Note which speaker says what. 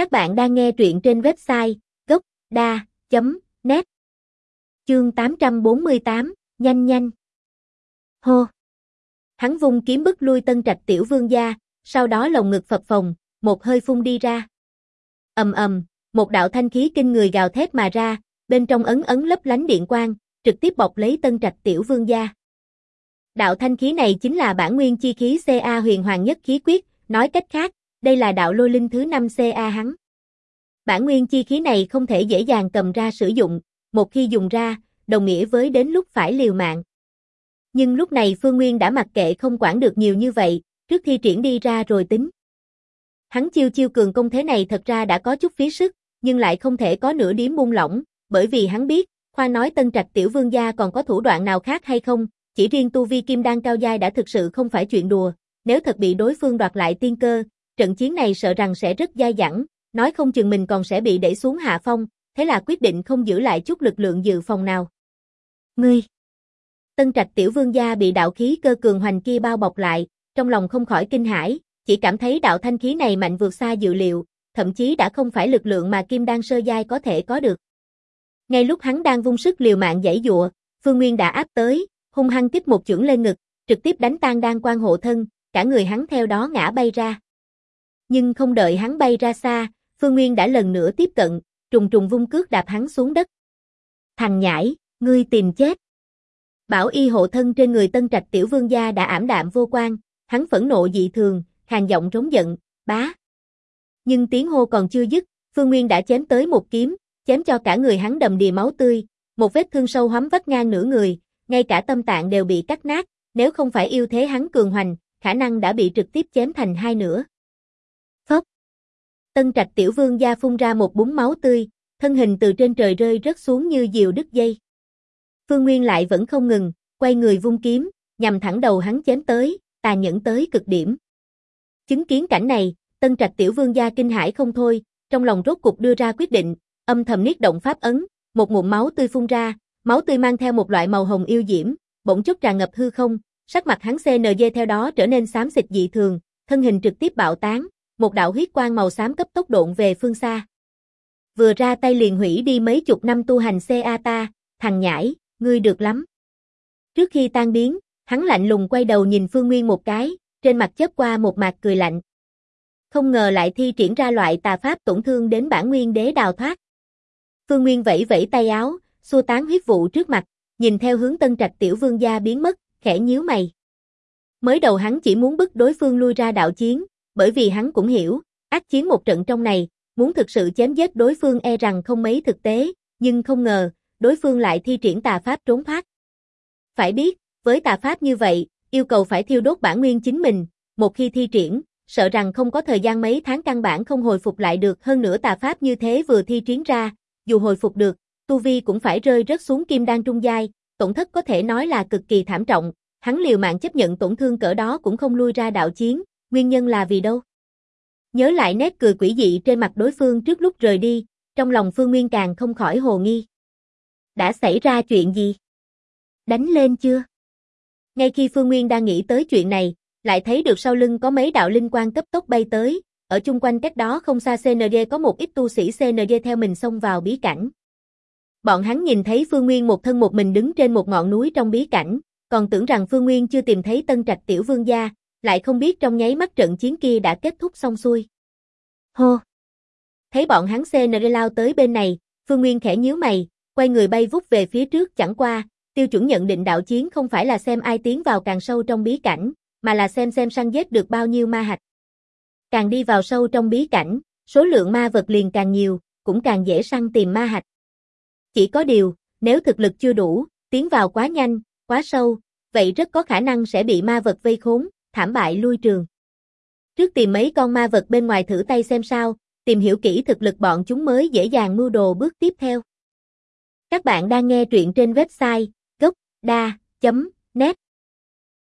Speaker 1: Các bạn đang nghe truyện trên website gốc.da.net Chương 848, nhanh nhanh. Hô! Hắn vung kiếm bức lui tân trạch tiểu vương gia, sau đó lồng ngực phập phồng, một hơi phun đi ra. ầm ầm, một đạo thanh khí kinh người gào thét mà ra, bên trong ấn ấn lấp lánh điện quang, trực tiếp bọc lấy tân trạch tiểu vương gia. Đạo thanh khí này chính là bản nguyên chi khí CA huyền hoàng nhất khí quyết, nói cách khác, đây là đạo lôi linh thứ 5 CA hắn. Bản nguyên chi khí này không thể dễ dàng cầm ra sử dụng, một khi dùng ra, đồng nghĩa với đến lúc phải liều mạng. Nhưng lúc này Phương Nguyên đã mặc kệ không quản được nhiều như vậy, trước khi triển đi ra rồi tính. Hắn chiêu chiêu cường công thế này thật ra đã có chút phí sức, nhưng lại không thể có nửa điểm buông lỏng, bởi vì hắn biết, khoa nói tân trạch tiểu vương gia còn có thủ đoạn nào khác hay không, chỉ riêng tu vi kim đan cao giai đã thực sự không phải chuyện đùa, nếu thật bị đối phương đoạt lại tiên cơ, trận chiến này sợ rằng sẽ rất dai dẳng, nói không chừng mình còn sẽ bị đẩy xuống hạ phong, thế là quyết định không giữ lại chút lực lượng dự phòng nào. Ngươi! Tân trạch tiểu vương gia bị đạo khí cơ cường hoành kia bao bọc lại, trong lòng không khỏi kinh hãi, chỉ cảm thấy đạo thanh khí này mạnh vượt xa dự liệu, thậm chí đã không phải lực lượng mà kim đan sơ giai có thể có được. Ngay lúc hắn đang vung sức liều mạng giãy dụa, Phương Nguyên đã áp tới, hung hăng kích một chưởng lên ngực, trực tiếp đánh tan đan quan hộ thân, cả người hắn theo đó ngã bay ra. Nhưng không đợi hắn bay ra xa, Phương Nguyên đã lần nữa tiếp cận, trùng trùng vung cước đạp hắn xuống đất. Thằng nhãi, ngươi tìm chết. Bảo y hộ thân trên người tân trạch tiểu vương gia đã ảm đạm vô quan, hắn phẫn nộ dị thường, hàng giọng trống giận, bá. Nhưng tiếng hô còn chưa dứt, Phương Nguyên đã chém tới một kiếm, chém cho cả người hắn đầm đìa máu tươi, một vết thương sâu hắm vắt ngang nửa người, ngay cả tâm tạng đều bị cắt nát, nếu không phải yêu thế hắn cường hoành, khả năng đã bị trực tiếp chém thành hai nửa. Tân trạch tiểu vương gia phun ra một búng máu tươi, thân hình từ trên trời rơi rớt xuống như diều đứt dây. Phương Nguyên lại vẫn không ngừng, quay người vung kiếm, nhằm thẳng đầu hắn chém tới, tà nhẫn tới cực điểm. Chứng kiến cảnh này, tân trạch tiểu vương gia kinh hãi không thôi, trong lòng rốt cục đưa ra quyết định, âm thầm niết động pháp ấn, một ngụm máu tươi phun ra, máu tươi mang theo một loại màu hồng yêu diễm, bỗng chốc tràn ngập hư không, sắc mặt hắn CNG theo đó trở nên xám xịt dị thường, thân hình trực tiếp bạo tán, một đạo huyết quang màu xám cấp tốc độn về phương xa. Vừa ra tay liền hủy đi mấy chục năm tu hành CA ta, thằng nhãi, ngươi được lắm. Trước khi tan biến, hắn lạnh lùng quay đầu nhìn Phương Nguyên một cái, trên mặt chớp qua một mặt cười lạnh. Không ngờ lại thi triển ra loại tà pháp tổn thương đến bản nguyên đế đào thoát. Phương Nguyên vẫy vẫy tay áo, xua tán huyết vụ trước mặt, nhìn theo hướng tân trạch tiểu vương gia biến mất, khẽ nhíu mày. Mới đầu hắn chỉ muốn bức đối phương lui ra đạo chiến, bởi vì hắn cũng hiểu, ác chiến một trận trong này, muốn thực sự chém giết đối phương e rằng không mấy thực tế, nhưng không ngờ, đối phương lại thi triển tà pháp trốn thoát. Phải biết, với tà pháp như vậy, yêu cầu phải thiêu đốt bản nguyên chính mình, một khi thi triển, sợ rằng không có thời gian mấy tháng căn bản không hồi phục lại được hơn nữa tà pháp như thế vừa thi triển ra, dù hồi phục được, tu vi cũng phải rơi rớt xuống kim đan trung giai, tổn thất có thể nói là cực kỳ thảm trọng, hắn liều mạng chấp nhận tổn thương cỡ đó cũng không lui ra đạo chiến, nguyên nhân là vì đâu? Nhớ lại nét cười quỷ dị trên mặt đối phương trước lúc rời đi, trong lòng Phương Nguyên càng không khỏi hồ nghi. Đã xảy ra chuyện gì? Đánh lên chưa? Ngay khi Phương Nguyên đang nghĩ tới chuyện này, lại thấy được sau lưng có mấy đạo linh quan cấp tốc bay tới, ở chung quanh cách đó không xa CND có một ít tu sĩ CND theo mình xông vào bí cảnh. Bọn hắn nhìn thấy Phương Nguyên một thân một mình đứng trên một ngọn núi trong bí cảnh, còn tưởng rằng Phương Nguyên chưa tìm thấy tân trạch tiểu vương gia, lại không biết trong nháy mắt trận chiến kia đã kết thúc xong xuôi. Hô! Thấy bọn hắn CNR lao tới bên này, Phương Nguyên khẽ nhíu mày, quay người bay vút về phía trước chẳng qua, tiêu chuẩn nhận định đạo chiến không phải là xem ai tiến vào càng sâu trong bí cảnh, mà là xem xem săn giết được bao nhiêu ma hạch. Càng đi vào sâu trong bí cảnh, số lượng ma vật liền càng nhiều, cũng càng dễ săn tìm ma hạch. Chỉ có điều, nếu thực lực chưa đủ, tiến vào quá nhanh, quá sâu, vậy rất có khả năng sẽ bị ma vật vây khốn, thảm bại lui trường. Trước tìm mấy con ma vật bên ngoài thử tay xem sao, tìm hiểu kỹ thực lực bọn chúng mới dễ dàng mưu đồ bước tiếp theo. Các bạn đang nghe truyện trên website gocda.net